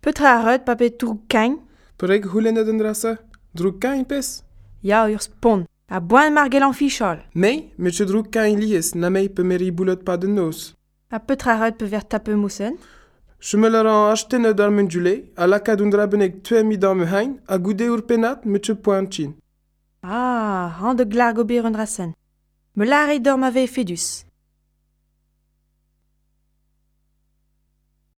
Petra a reut pa bet droug kain Perak houlennet an drasa Droug kain pes Ya ur spon A boan mar gelan fichol. Me, met se droug kain liez, na mei pe meri boulot pa den noz. A petra a reut pe ver tape moussen Se me la ran achtennet ar mendule, a lakad un drabenek tue mi me hain, a goude ur penat met che poan chin. Ah, an de glar gober un drasen. Me lare dorm ave fedus.